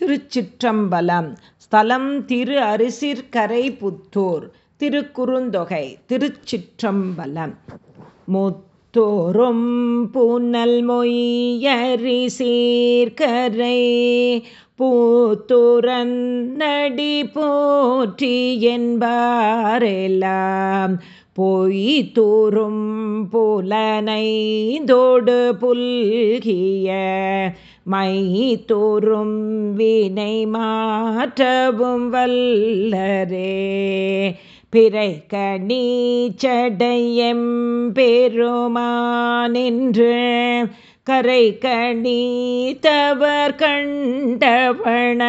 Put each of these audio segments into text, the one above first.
திருச்சிற்றம்பலம். ஸ்தலம் திரு அரிசிற்கரை புத்தூர். திருக்குறுந்தொகை திருச்சிற்றம்பலம். முத்தோறும் பூனல் மொய்யரி சீர்கரை பூத்துரன் நடி போற்றி என்பாரெல்லாம். பொய் தூறும் புலனைந்தோடு புல்கிய மை தோறும் வினை மாற்றவும் வல்லரே. பிறை கணி சடையம் பெருமானின்று கரை கணி தவர் கண்டவண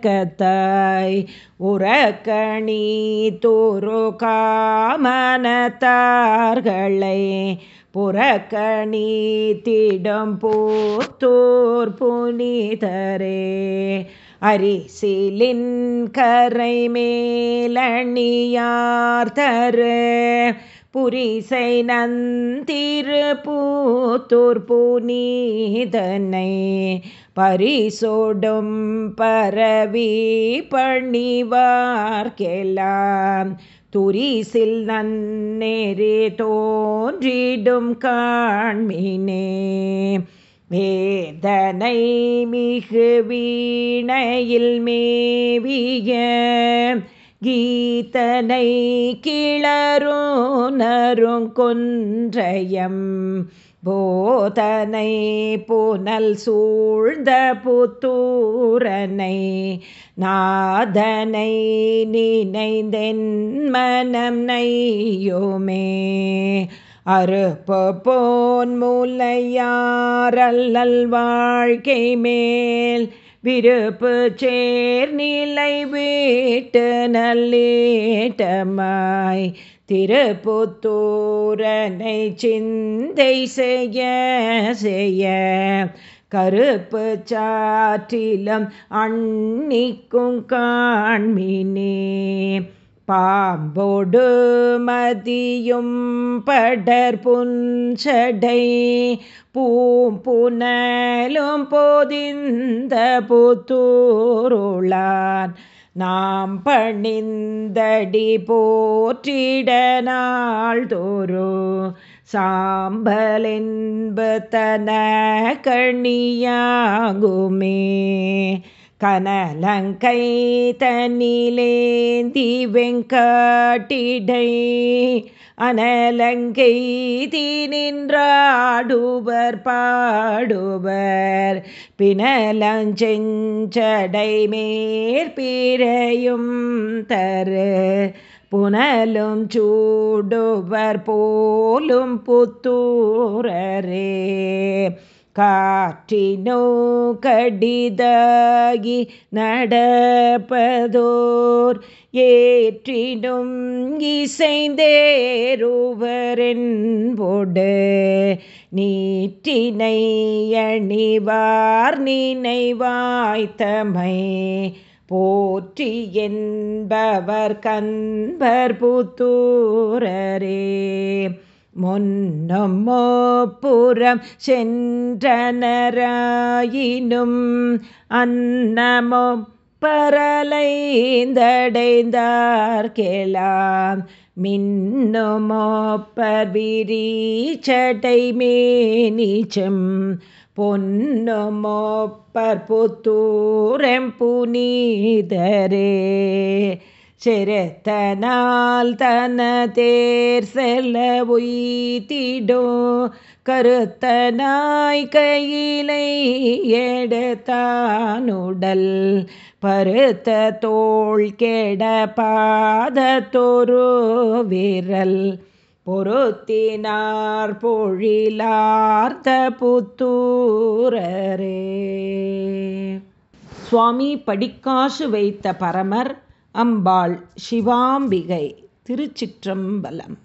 கத்தாய் உறக்கணி தோறு காமனத்தார்களை. புறக்கணி திடம் போத்தோர் புனிதரே. அரிசிலின் கரை மேலணியார் தரு. புரிசை நந்திரு பூத்தூர் புனிதனை. பரிசோடும் பரவி பணிவார்கெல்லாம் துரிசில் நன்னேரே தோன்றிடும் காண்மினே. வேதனை மிகு வீணையில் மேவிய கீதனை கிளரோ நருங்கொன்றையம் போதனை புனல் சூழ்ந்த புத்தூரனை நாதனை நினைந்தென் மனம் நையோமே. அறுப்பு போன் மூலையாரல்லல் வாழ்க்கை மேல் விருப்பு சேர் நிலை வீட்டு நல்லேட்டமாய் திருப்புத்தூரனை சிந்தை செய்ய செய்ய. கருப்பு சாற்றிலும் அன்னிக்கும் காண்மினே. பாம்போடு மதியும் படர் புஞ்சடை பூம்புனலும் போதிந்த புத்தூருளான். நாம் பணிந்தடி போற்றிட நாள் தோறோ சாம்பலென்பதன கண்ணியாகுமே. கனலங்கை தனிலேந்தி வெங்காட்டிடை அனலங்கை தீ நின்றாடுவர் பாடுவர் பினலஞ்செஞ்சடை மேற்பிரையும் தரு புனலும் சூடுவர் போலும் புத்தூரரே. காற்றினோ கடிதாகி நடப்பதோர் ஏற்றினும் இசைந்தேருவரென்போடு நீற்றினை அணிவார் நினைவாய்த்தமை போற்றி என்பவர் கண்பர் புத்தூரரே. முன்னமோப்புறம் சென்றனராயினும் அன்னமோ பரலைந்தடைந்தார் கேளாம் மின்னுமோப்பர் விரீச்சடை மேனிச்சம். பொன்னுமோப்பர் புத்தூரம் புனிதரே. செருத்தனால் தன தேர் செல்ல உய்திடோ கருத்தனாய் கையிலை எடுத்தானுடல் பருத்த தோள் கெட பாதத்தொரு விரல். பொருத்தினார் பொழிலார்த்த புத்தூரரே. சுவாமி படிக்காசு வைத்த பரமர் அம்பாள் சிவாம்பிகை திருச்சிற்றம்பலம்.